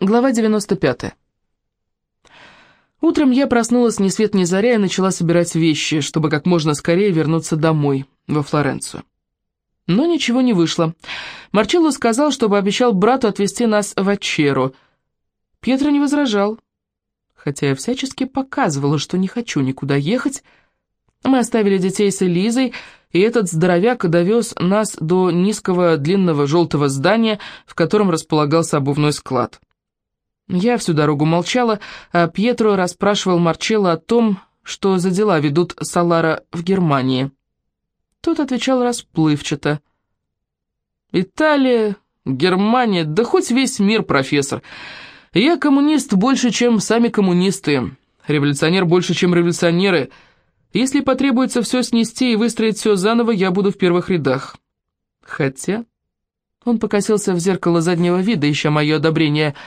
Глава 95. Утром я проснулась ни свет ни заря и начала собирать вещи, чтобы как можно скорее вернуться домой, во Флоренцию. Но ничего не вышло. Марчелло сказал, чтобы обещал брату отвезти нас в Ачеру. Пьетро не возражал, хотя я всячески показывала, что не хочу никуда ехать. Мы оставили детей с Элизой, и этот здоровяк довез нас до низкого длинного желтого здания, в котором располагался обувной склад. Я всю дорогу молчала, а Пьетро расспрашивал Марчелло о том, что за дела ведут Салара в Германии. Тот отвечал расплывчато. «Италия, Германия, да хоть весь мир, профессор. Я коммунист больше, чем сами коммунисты, революционер больше, чем революционеры. Если потребуется все снести и выстроить все заново, я буду в первых рядах. Хотя...» Он покосился в зеркало заднего вида, ища мое одобрение –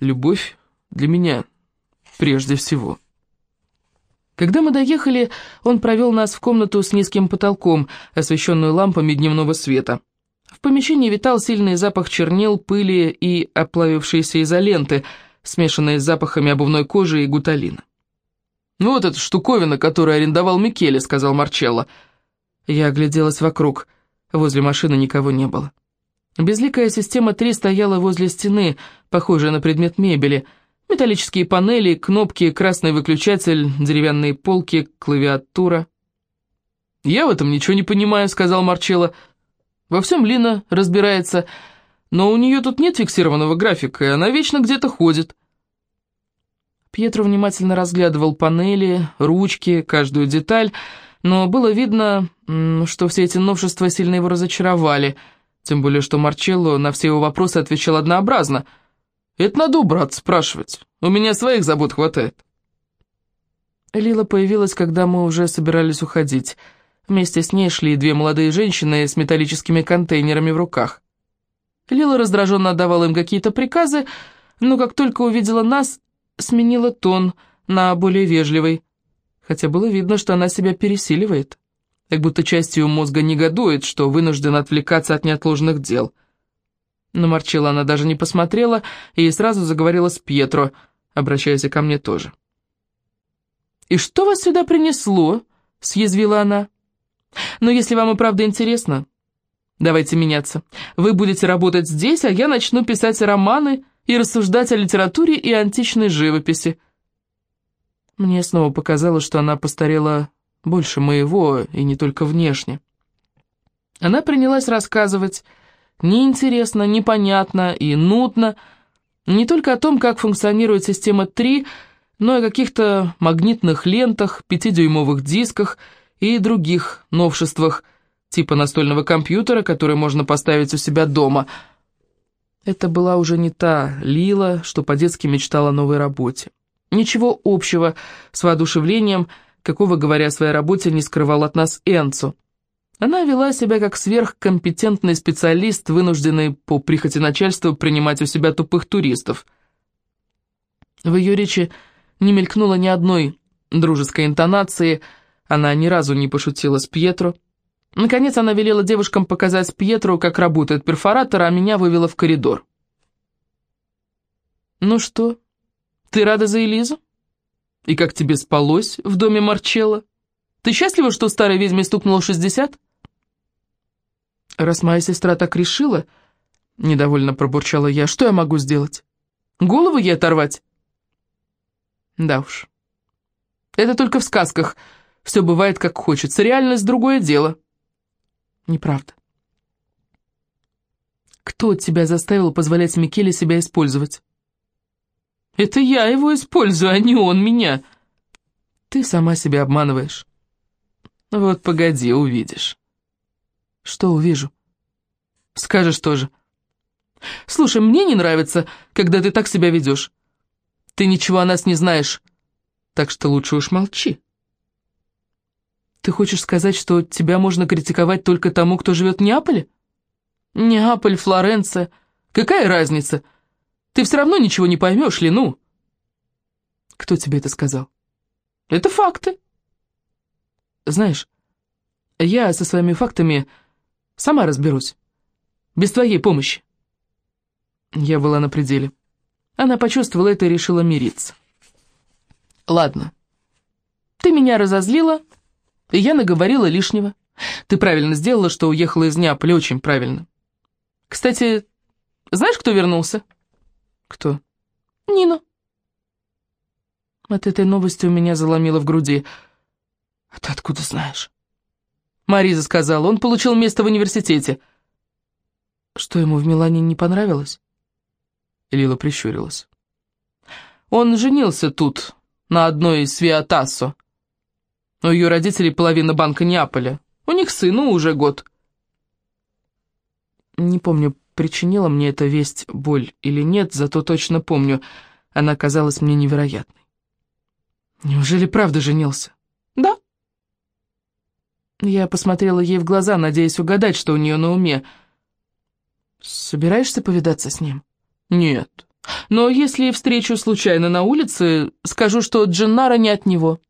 любовь для меня прежде всего. Когда мы доехали, он провел нас в комнату с низким потолком, освещенную лампами дневного света. В помещении витал сильный запах чернил, пыли и оплавившейся изоленты, смешанные с запахами обувной кожи и гуталина. «Ну «Вот эта штуковина, которую арендовал Микеле», — сказал Марчелло. Я огляделась вокруг. Возле машины никого не было. Безликая система 3 стояла возле стены, похожая на предмет мебели. Металлические панели, кнопки, красный выключатель, деревянные полки, клавиатура. «Я в этом ничего не понимаю», — сказал Марчелло. «Во всем Лина разбирается, но у нее тут нет фиксированного графика, и она вечно где-то ходит». Пьетро внимательно разглядывал панели, ручки, каждую деталь, но было видно, что все эти новшества сильно его разочаровали — тем более, что Марчелло на все его вопросы отвечал однообразно. «Это надо у брата спрашивать. У меня своих забот хватает». Лила появилась, когда мы уже собирались уходить. Вместе с ней шли две молодые женщины с металлическими контейнерами в руках. Лила раздраженно отдавала им какие-то приказы, но как только увидела нас, сменила тон на более вежливый, хотя было видно, что она себя пересиливает как будто часть ее мозга негодует, что вынужден отвлекаться от неотложных дел. На Марчелло она даже не посмотрела и сразу заговорила с Пьетро, обращаясь ко мне тоже. «И что вас сюда принесло?» — съязвила она. «Но если вам и правда интересно, давайте меняться. Вы будете работать здесь, а я начну писать романы и рассуждать о литературе и античной живописи». Мне снова показалось, что она постарела больше моего, и не только внешне. Она принялась рассказывать, неинтересно, непонятно и нудно, не только о том, как функционирует система 3, но и о каких-то магнитных лентах, пятидюймовых дисках и других новшествах, типа настольного компьютера, который можно поставить у себя дома. Это была уже не та Лила, что по-детски мечтала о новой работе. Ничего общего с воодушевлением – какого, говоря о своей работе, не скрывал от нас Энцу. Она вела себя как сверхкомпетентный специалист, вынужденный по прихоти начальства принимать у себя тупых туристов. В ее речи не мелькнуло ни одной дружеской интонации, она ни разу не пошутила с Пьетро. Наконец она велела девушкам показать Пьетру, как работает перфоратор, а меня вывела в коридор. «Ну что, ты рада за Элизу?» «И как тебе спалось в доме Марчелло? Ты счастлива, что старой ведьме стукнуло шестьдесят?» «Раз моя сестра так решила...» — недовольно пробурчала я. «Что я могу сделать? Голову ей оторвать?» «Да уж. Это только в сказках. Все бывает, как хочется. Реальность — другое дело». «Неправда. Кто тебя заставил позволять Микеле себя использовать?» Это я его использую, а не он меня. Ты сама себя обманываешь. Вот погоди, увидишь. Что увижу? Скажешь тоже. Слушай, мне не нравится, когда ты так себя ведешь. Ты ничего о нас не знаешь, так что лучше уж молчи. Ты хочешь сказать, что тебя можно критиковать только тому, кто живет в Неаполе? Неаполь, Флоренция. Какая разница? — ты все равно ничего не поймешь, ли, ну? Кто тебе это сказал? Это факты. Знаешь, я со своими фактами сама разберусь. Без твоей помощи. Я была на пределе. Она почувствовала это и решила мириться. «Ладно, ты меня разозлила, и я наговорила лишнего. Ты правильно сделала, что уехала из Неаполя, очень правильно. Кстати, знаешь, кто вернулся?» «Кто?» «Нина». От этой новости у меня заломило в груди. «А ты откуда знаешь?» Мариза сказала, он получил место в университете. Что ему в Милане не понравилось? Лила прищурилась. Он женился тут, на одной из Свиатассо. У ее родителей половина банка Неаполя. У них сыну уже год. Не помню, причинила мне эта весть боль или нет, зато точно помню, она казалась мне невероятной. Неужели правда женился? Я посмотрела ей в глаза, надеясь угадать, что у нее на уме. «Собираешься повидаться с ним?» «Нет. Но если встречу случайно на улице, скажу, что Дженнара не от него».